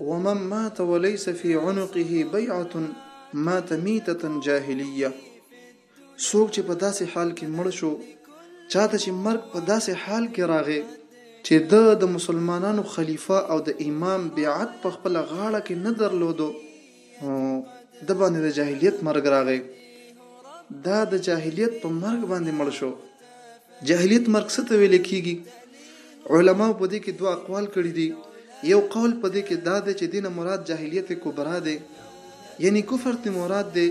ومن مات وليس في عنقه بيعة مات ميتة جاهلية څوک چې په داسې حال کې مړ شو چاته چې مرګ په داسې حال کې راغی چې د د مسلمانانو خلیفه او د امام بیعت په خپل غاړه کې نه درلودو د باندې د جاهلیت مرګ راغی دا د جاهلیت په مرګ باندې مړ شو جاهلیت مرګ څه ته ویل کیږي علما په دې کې دوه اقوال کړي دي یو قول په دې کې دا دی چې دینه مراد جاهلیت کبرا دی یعنی کفر ته مراد دی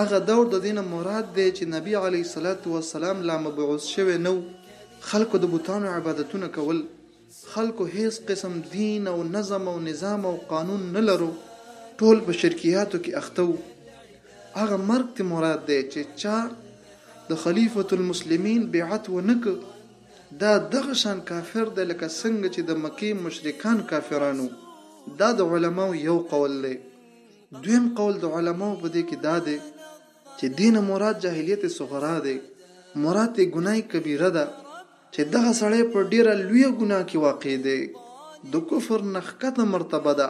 هغه دور د دینه مراد دی چې نبی علی صلوات و سلام لا مبعوث شوی نو خلکو د بوتانو عبادتونه کول خلکو هیڅ قسم دین او نظم او نظام او قانون نه لرو ټول په شرکیاتو کې اخته وو هغه مرګ ته مراد دی چې چا د خلیفة المسلمین بیعت ونکه دا دغه شان کافر دی لکه څنګه چې د مکې مشرکان کافرانو دا د علماو یو قول دی دویم قول د علماو په دې کې دا دی چې دین مراد جاهلیت صغرا دی مراد ګناي کبیره ده چه دغه سړی په ډیره لویه ګناه کی واقع دی د کفر نه ښکته مرتبه ده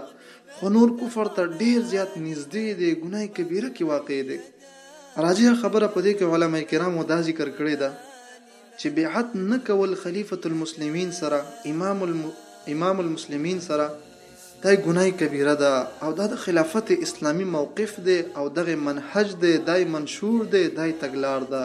خو نور کفر ته ډیر زیات نږدې دی ګناه کبیره کی واقع دی راجحه خبره په دې کې علماء کرامو دا ذکر کړې ده چې بیعت نه کول خلیفة المسلمین سره امام الم... امام المسلمین سره دا ګناه کبیره ده او دا د خلافت اسلامی موقف دی او دغه منهج دی دا منشور دی دا تګلار ده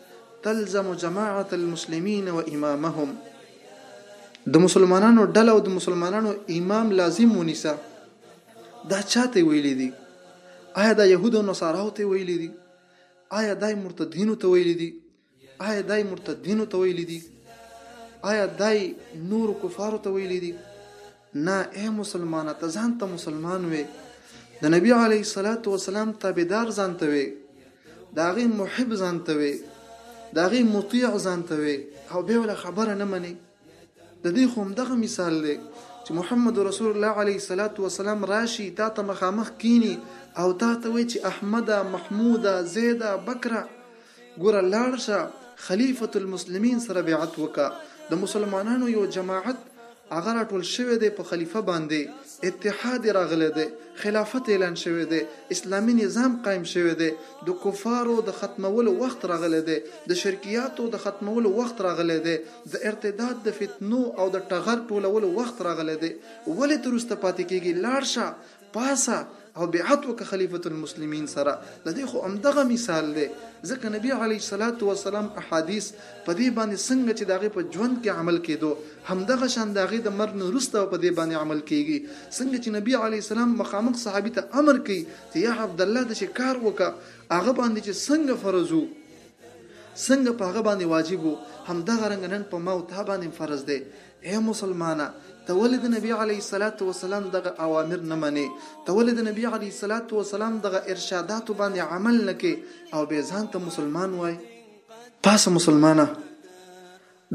تلزم جماعة المسلمين وامامهم د مسلمانانو ډله او د مسلمانانو امام لازم ونیسه دا چاته ویلي دي آیا دا يهود او نصارا ته ویلي دي آیا دای مرتدینو ته ویلي دي آیا دای مرتدینو ته ویلي دي آیا دای نور کفارو ته ویلي دي نه ای مسلمانه ته ځان ته مسلمان وې د نبی علی صلوات و سلام تابعدار ځان ته وې داغه محب ځان ته وې داغه مطیع ځان ته وې او به ولا خبره نه مني د دې خو دغه مثال دی چې محمد رسول الله علیه الصلاۃ والسلام راشي تا ته مخامخ کینی او تا ته وی چې احمد محمود زید بکر ګوره لاړ شه خلیفة المسلمین سره بیعت وکه د مسلمانانو یو جماعت هغه راټول شوی دی په خلیفه باندی اتحاد یې راغلی دی خلافت اعلان شوی دی اسلامی نظام قایم شوی دی د کفارو د ختمولو وخت راغلی دی د شرکیاتو د ختمولو وخت راغلی دی د ارتداد د فتنو او د ټغر ټولولو وخت راغلی دی ولې ته روسته پاتې کیږي لاړ شه پاسه او بیعت وکړه خلیفۃ المسلمین سره د دې خو همدغه مثال دی ځکه نبی علی صلوات و سلام احادیث په دې باندې څنګه چې داغه په ژوند کې عمل کېدو همدغه شان داغه د مرګ نه رسته په دې باندې عمل کیږي څنګه چې نبی علی السلام مخامخ صحابي ته امر کوي چې یا عبد الله د شکار وکا هغه باندې چې څنګه فرض وو څنګه په هغه باندې واجب وو همدغه رنګ نن په ما او تا باندې فرض دی اې مسلمانه! ته ولې د نبي علیه الصلوة والسلام دغه اوامر نه منې؟ ته ولې د نبي علیه الصلوة والسلام دغه ارشاداتو باندې عمل نه کې او بې ځانته مسلمان وایې؟ پاسه مسلمانه!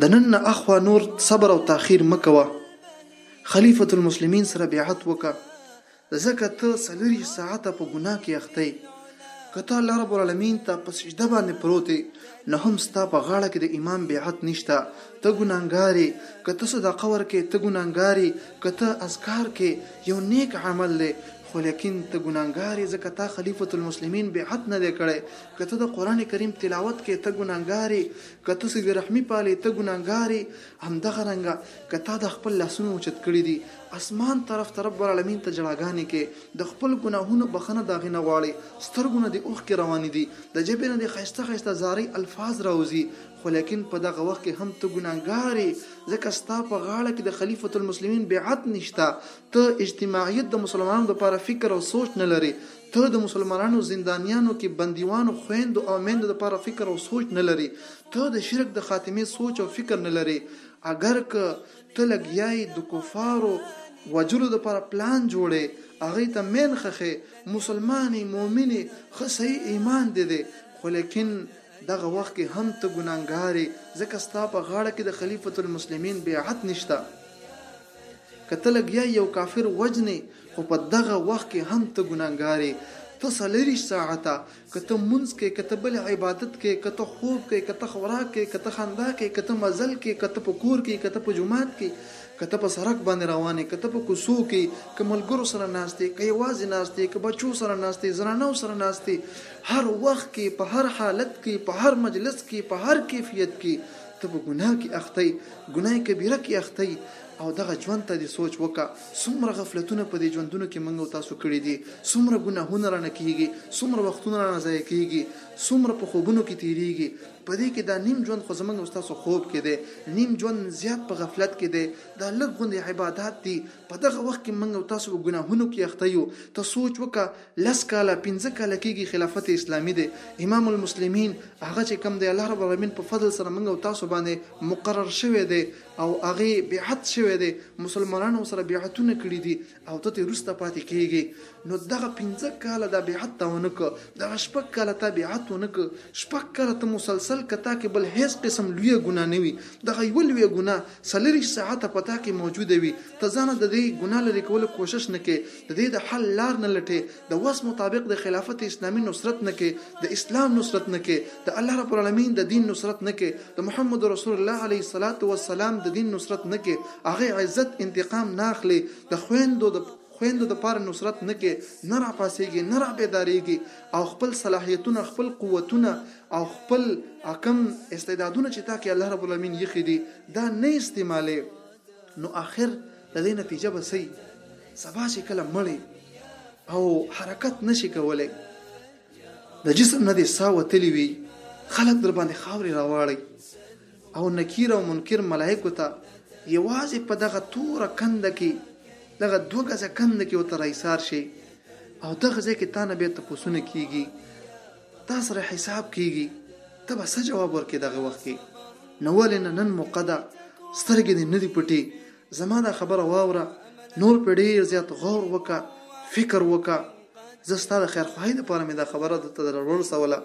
د نن نه اخوا نور صبر او تاخیر مه کوه، خلیفة المسلمین سره بیعت وکړه، ځکه ته څلورویشت ساعته په ګناه کې اخته یې، که ته الله رب العالمین ته په سجده باندې پروت یې، نو هم ستا په غاړه کې د ایمان بیعت نشته، ته ګناهګار یې، که ته صدقه ورکوې، ته ګناهګار یې، که ته اذکار کوې، یو نیک عمل دی، خو لیکن ته ګناهګار یې، ځکه تا خلیفة المسلمین بیعت نه دی کړی، که ته د قرآن کریم تلاوت کوې، ته ګناهګار یې، که ته صلة رحمي پالې، ته ګناهګار یې، همدغه رنګه که تا دا خپل لاسونه اوچت کړي دي اسمان طرف ته رب العالمين ته ژړاګانې کې د خپل ګناهونو بخښنه د هغه نه غواړې سترګو نه دې اوښکې روانې دي د ژبې نه دې ښايسته ښايسته زارۍ الفاظ راوځي خو ليکن په دغه وخت کې هم ته ګناهګار يې ځکه ستا په غاړه کې د خليفة المسلمين بيعت نشته ته اجتماعيت د مسلمانانو لپاره فکر او سوچ نه لرې ته د مسلمانانو زندانیانو کې بندیوانو خویندو او میندو لپاره فکر او سوچ نه لرې، ته د شرک د خاتمې سوچ او فکر نه لرې، اګر که ته لګیا یې د کفارو وژلو لپاره پلان جوړې، هغوی ته مین خښې، مسلمان یې، مؤمن یې، ښه صحیح ایمان دې دی، خو لیکن دغه وخت کې هم ته ګناهګار یې، ځکه ستا په غاړه کې د خلیفة المسلمین بیعت نشته، که ته لګیا یې یو کافر وژنې، خو په دغه وخت کې هم ته ګناهګار یې، ته څلوېښت ساعته، که ته لمونځ کوې، که ته بل عبادت کوې، که ته خوب کوې، که ته خوراک کوې، که ته خندا کوې، که ته مزل کوې، که ته په کور کې یې، که ته په جومات کې یې، که ته په سرک باندې روان یې، که ته په کوڅو کې یې، که ملګرو سره ناست یې، که یوازې ناست یې، که بچو سره ناست یې، زنانو سره ناست یې، هر وخت کې، په هر حالت کې، په هر مجلس کې، په هر کیفیت کې ته په ګناه کې اخته یې، ګناه کبیره کې اخته یې. او دغه ژوند ته دې سوچ وکه څومره غفلتونه په دې ژوندونو کې موږ او تاسو کړي دي څومره ګناهونه رانه کیږي څومره وختونه رانه ضایع کیږي څومره په خوبونو کې تیریږي په دې کې دا نیم ژوند خو زموږ او تاسو خوب کې دی نیم ژوند زیات په غفلت کې دی دا لږ غوندې عبادت دي په دغه وخت کې موږ او تاسو په ګناهونو کې اخته یو ته سوچ وکه لس کاله پنځه کاله کیږي خلافت اسلامي دی امام المسلمین هغه چې کم دی الله رب العالمین په فضل سره موږ او تاسو باندې مقرر شوی دی او هغه بیعت شوی دی مسلمانانو ورسره بیعتونه کړي دي او ته ترې وروسته پاتې کېږې نو دغه پنځه کاله دا بیعت تا ونه کړ دغه شپږ کاله تا بیعت ونه کړ شپږ کاله ته مسلسل که تا کې بل هیڅ قسم لویه ګناه نه وي دغه یوه لویه ګناه څلوېښت ساعته په تا کې موجوده وي ته ځانه د دې ګناه لرې کولو کوشش نه کوې د دې د حل لار نه لټې د وس مطابق د خلافت اسلامي نصرت نه کې د اسلام نصرت نه کې د الله رب العالمین د دین نصرت نه کې د محمد رسول الله علیه الصلاۃ والسلام د دین نصرت نه کې هغه عزت انتقام نه اخلي د خويندو د خويندو د پاره نصرت نه کې نه را پاسيږي نه را بیداریږي او خپل صلاحیتونه خپل قوتونه او خپل حکم استعدادونه چې تا کې الله رب العالمین یې خېدي دا نه استعمالي نو اخر د دې نتیجه به څه سبا چې کله مړی او حرکت نشي کولای د جسم نه دې ساه وتلی وي خلک در باندې خاورې راواړي او نکیر او منکر ملائکو ته یوازې په دغه توره کنده کې دغه دوه ګزه کنده کې ورته رایسار شي او دغه ځای کې تا نه بیا تپوسونه کیږي تا سره حساب کیږي ته به څه جواب ورکې دغه وخت کې نو ولې نه نن موقع ده سترګې دې نه دي پټې زما دا خبره واوره نور په ډېر زیات غور وکړه فکر وکړه زه ستا د خیرخواهۍ لپاره مې دا خبره درته درورسوله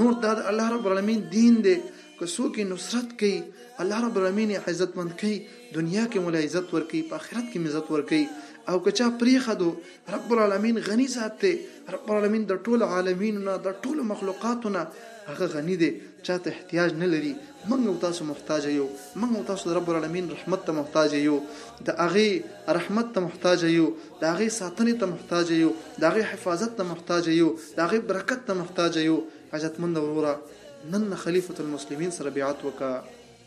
نور دا د الله رب العالمین دین دی که څوک یې نصرت کوي الله رب العالمین یې عزتمند کوي دنیا کې مولا عزت ورکوي په آخرت کې عزت ورکوي او که چا پرېښدو رب العالمین غنی ذات دی رب العالمین د ټول عالمینو نه د ټول مخلوقاتو نه هغه غنی دی چاته احتیاج نه لري موږ او تاسو محتاج یو موږ او تاسو رب العالمین رحمت ته محتاج یو د هغه رحمت ته محتاج یو د هغه ساتنې ته محتاج یو د هغه حفاظت ته محتاج یو د هغه برکت ته محتاج یو عزتمند وروره نن خلیفۃ المسلمین سره بیعت وکړه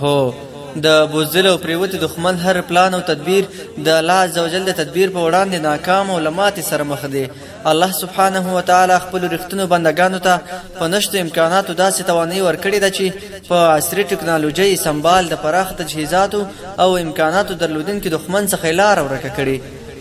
هو! د بزدل او پرېوتي دښمن هر پلان او تدبیر د الله عزوجل د تدبیر په وړاندې ناکام او له ماتې سره مخ دی. الله سبحانه وتعالی خپلو رښتینو بندګانو ته په نشتو امکاناتو داسې توانایي ورکړې ده چې په عصري ټکنالوژۍ سمبال د پراخه تجهیزاتو او امکاناتو درلودونکي دښمن څخه یې لاره ورکه کړې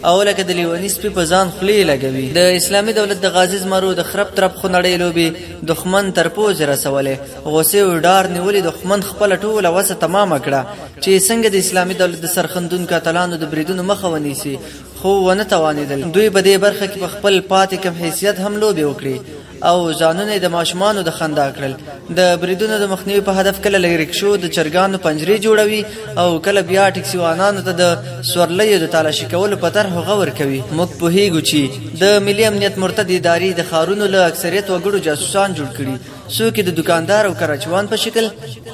او لکه د لیوني سپي په ځان خولې لګوي. د اسلامي دولت د غازي زمرو د خرپ ترپ خونړۍ لوبې دښمن تر پوزې رسولی غوسه او ډار نیولې دښمن خپل ټوله وسه تمامه کړه چې څنګه د اسلامي دولت د سرخندونکو اتلانو د بریدونو مخه ونیسي خو ونه توانېدل دوی په دې برخه کې په خپل پاتې کم حیثیت هم لوبې وکړې او ځانونه د ماشومانو د خندا کړل د بریدونو د مخنیوي په هدف کله له رکشو د چرګانو پنجرې جوړوي او کله بیا ټکسیوانانو ته د سورلیو د تالاشي کولو په طرح غور کوي موږ پوهیږو چې د ملي امنیت مرتد ادارې د ښارونو له اکثریت وګړو جاسوسان جوړ کړي څوک یې د دکاندار او کراچوان په شکل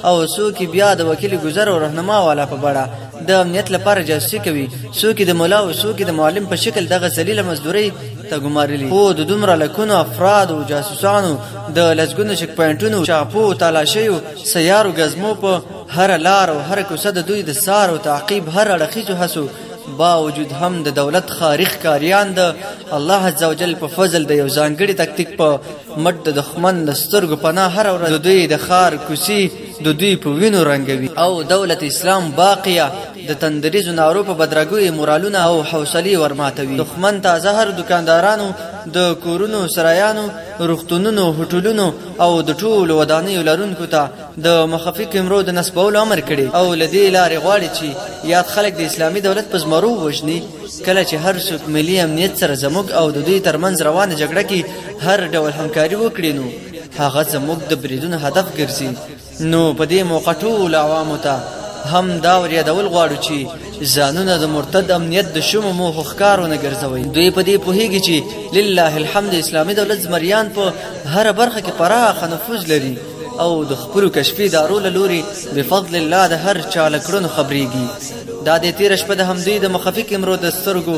او څوک یې بیا د وکیل ګذر او رهنما والا په بڼه د امنیت لپاره جاسوسي کوي څوک یې د مولا او څوک یې د معلم په شکل دغه ذلیله مزدورۍ ته ګمارلي خو د دومره لکونو افرادو جاسوسانو د لسګونو چک پوینټونو چاپو تالاشیو سیارو ګزمو په هره لار او هره کوڅه د دوی د سار او تعقیب هر اړخیزو هڅو باوجود هم د دولت خارخ کاریان د الله عزوجل په فضل د یو ځانګړي تکتیک په مټ د دښمن د سترګو پناه هر ورځ د دوی د خار کوسی د دوی په وینو رنګوي او دولت اسلام باقیه د تندریزو نارو په بدرګوي مورالونه او حوصلې ورماتوي دښمن ته زهر دکاندارانو د کورونو سرایانو روغتونونو هټلونو او د ټولو ودانیو لرونکو ته د مخفي کیمرو د نصبولو امر کړي او لدی لارې غواړي چې یاد خلک د اسلامي دولت په زمرو وژني کله چې هر څوک ملي امنیت سره زموږ او د دوی ترمنځ روانه جګړه کې هر ډول همکاري وکړي نو هغه زموږ د بریدونو هدف ګرځي نو په دې موقع ټول عوامو ته هم دا ور یادول غواړو چې ځانونه د مرتد امنیت د شومو موخو ښکارو نه ګرځوي دوی په دې پوهیږي چې لله الحمد اسلامي دولت زمریان په هر برخه کې پراخه نفوذ لري او د خپلو کشفي ادارو له لوري بفضل الله د هر چا له کړنو خبرېږي دا د تېره شپه د همدوی د مخفي کیمرو د سترګو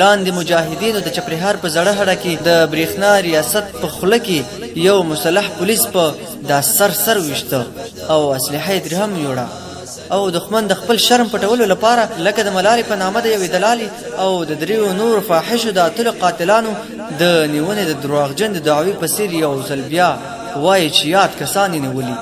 لاندې مجاهدینو د چپرهار په زړه هډه کې د برېښنا ریاست په خوله کې یو مسلح پولیس په دا سر سر ویشته او اسلحه یې ترې هم یوړه او دښمن د خپل شرم پټولو لپاره لکه د ملارې په نامه د یوې دلالې او د دریو نورو فاحشو د اتلو قاتلانو د نیونې د درواغجن د دعوی په څیر یو ځل بیا وایي چې یاد کسان یې نیولي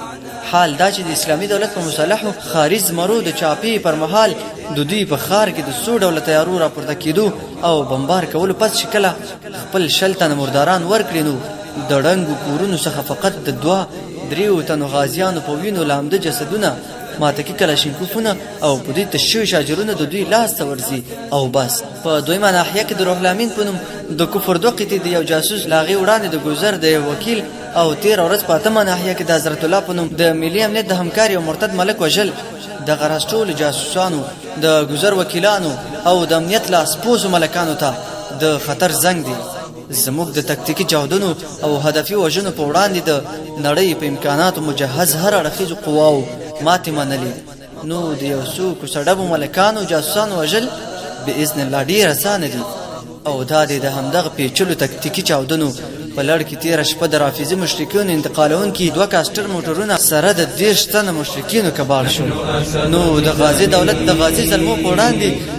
حال دا چې د اسلامي دولت په مسلحو خارج زمرو د چاپی پر مهال د دوی په خار کې د څو ډوله تیارو راپورته کېدو او بمبار کولو پس چې کله خپل شل تنه مرداران ورکړي نو د ړنګو کورونو څخه فقط د دوه دریو تنو غازیانو په وینو لامده جسدونه ماتکي کلاشینکوفونه او په دوی تش شوي شارجرونه د دوی لاس ته ورځي او بس په دویمه ناحیه کې د روح لامین په نوم د کفر دوه قطې د یو جاسوس له هغې وړاندې د ګذر د یو وکیل او تېره ورځ په اتمه ناحیه کې د حضرت الله په نوم د ملي امنیت د همکار یو مرتد ملک وژل د غرض ټولو جاسوسانو د ګذر وکیلانو او د امنیت لاسپوڅو ملکانو ته د خطر زنګ دی زموږ د تکتیکي چاودنو او هدفي وژنو په وړاندې د نړۍ په امکاناتو مجهز هر اړخیزو قواو ماتې منلې نو د یو څو کوڅډبو ملکانو جاسوسانو وژل باذن الله ډیر اسانه دي او دا د همدغه پیچلو تکتیکي چاودنو په لړ کې تیر شپه د رافیزي مشرکین انتقالونکي دوه کاسټر موټرونه سره د دیر شتنه مشرکین کباړ شو نو د غازی دولت د غازی زلمو په وړاندې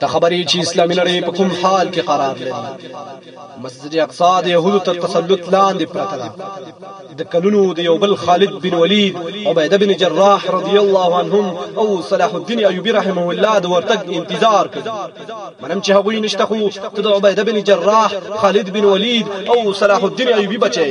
ته خبر یې چې اسلامي نړۍ په کوم حال کې قرار لري مسجد اقصا د يهودو تر تسلط لاندې پرته ده د کلونو د یو بل خالد بن ولید عبیده بن جراح رضی الله عنهم او صلاح الدین ایوبی رحمه الله د ورتګ انتظار کوي منم چې هغوی نشته خو ته د عبیده بن جراح خالد بن ولید او صلاح الدین ایوبی بچي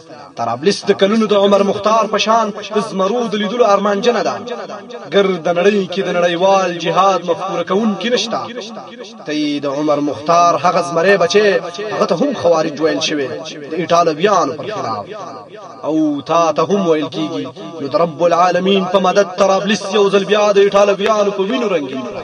طرابلس د کلونو د عمر مختار په شان د زمرو د لیدلو ارمانجنه ده ګر د نړۍ کې د نړیوال جهاد مفکوره کوونکي نشته ته د عمر مختار هغه زمری بچي هغه ته هم خوارج ویل شوی د ایټالویانو پر خلاف او تا ته هم ویل کیږي نو د رب العالمین په مدد طرابلس یو ځل بیا د ایټالویانو په وینو رنګین کړه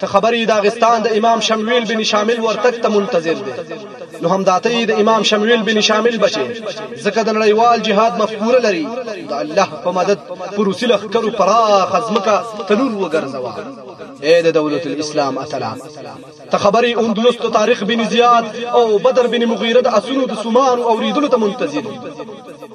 ته خبر یی داغستان د امام شمویل بن شامل ورتګ ته منتظر دی نو همداته یی د امام شمویل بن شامل بچی ځکه د نړیوال جهاد مفکوره لري د الله په مدد پروسی لخکرو پراخ ازمکه تلور وګرځوا اے د دولت الاسلام اتلا ته خبري اندلس ته طارق بن زیاد او بدر بن مغیره د اسونو د سومان او ریدلو ته منتظر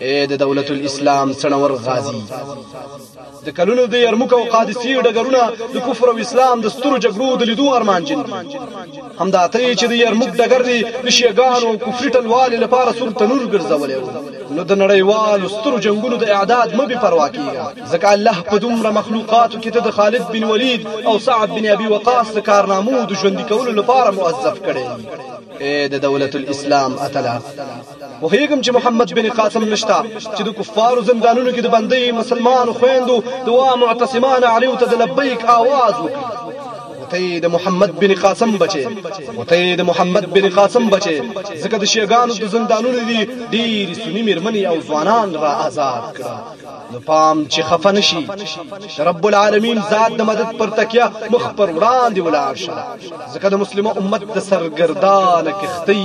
اې د دولت الاسلام څنور غازی د کلونو د یرموک او قادسی ډګرونه د کفر او اسلام د سترو جګړو د لیدو ارمان جن همدا ته چې د یرموک ډګر دی د شیګانو او کفر ټلوال لپاره سور تنور ګرځولې نو د نړیوالو سترو جنگونو د اعداد مبي پروا کیږي ځکه الله په دومره مخلوقاتو کې ته د خالد بن ولید او سعد بن ابي وقاص د کارنامو د ژوند کولو لپاره موظف کړي اے د دولت الاسلام اتلا پوهیږم چې محمد بن قاسم نشته چې د کفارو زندانونو کې د بندي مسلمانو خويندو دوا معتصمان علیو ته د لبیک आवाज وکړي وته د محمد بن قاسم بچي وته د محمد بن قاسم بچي ځکه د شیګانو د زندانونو دي ډیر سنی مرمنې او ځوانان را آزاد کړه نو پام چې خفه نشي رب العالمین ذات د مدد پر تکیه مخ پر وړاندې ولاړ شه ځکه د مسلمه امت د سرګردان کښتۍ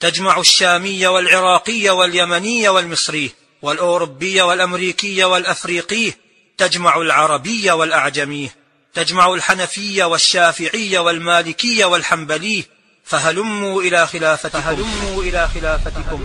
تجمع الشامي والعراقي واليمني والمصري والأوروبي والأمريكي والأفريقي تجمع العربي والأعجمي تجمع الحنفي والشافعي والمالكي والحنبلي فهلموا إلى خلافتكم فهلموا إلى خلافتكم